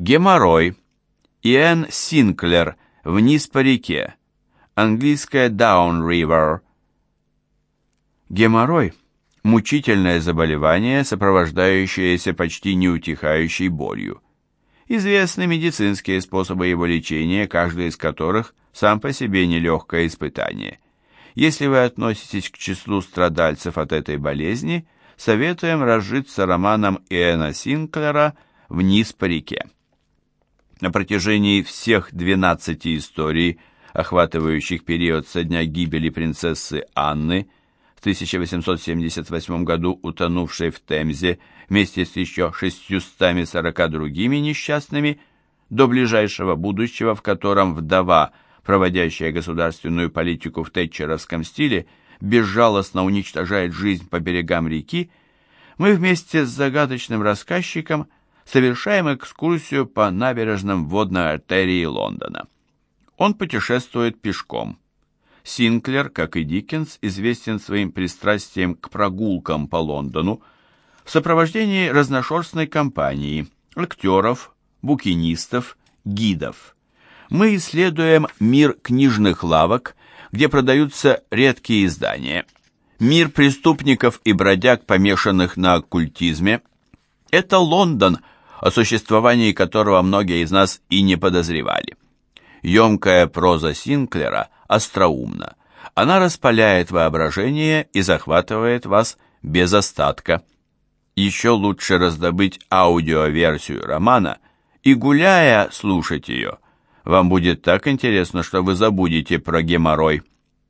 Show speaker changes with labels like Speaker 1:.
Speaker 1: Геморрой. Иэн Синклер. Вниз по реке. Английское Down River. Геморрой – мучительное заболевание, сопровождающееся почти неутихающей болью. Известны медицинские способы его лечения, каждый из которых сам по себе нелегкое испытание. Если вы относитесь к числу страдальцев от этой болезни, советуем разжиться романом Иэна Синклера «Вниз по реке». На протяжении всех 12 историй, охватывающих период со дня гибели принцессы Анны в 1878 году утонувшей в Темзе вместе с еще 640 другими несчастными, до ближайшего будущего, в котором вдова, проводящая государственную политику в тэтчеровском стиле, безжалостно уничтожает жизнь по берегам реки, мы вместе с загадочным рассказчиком совершаем экскурсию по набережным водной артерии Лондона. Он путешествует пешком. Синклер, как и Диккенс, известен своим пристрастием к прогулкам по Лондону, в сопровождении разношерстной компании, актеров, букинистов, гидов. Мы исследуем мир книжных лавок, где продаются редкие издания, мир преступников и бродяг, помешанных на оккультизме. Это Лондон, о существовании которого многие из нас и не подозревали. Емкая проза Синклера остроумна. Она распаляет воображение и захватывает вас без остатка еще лучше раздобыть аудиоверсию романа и, гуляя, слушать ее. Вам будет так интересно, что вы забудете про геморрой.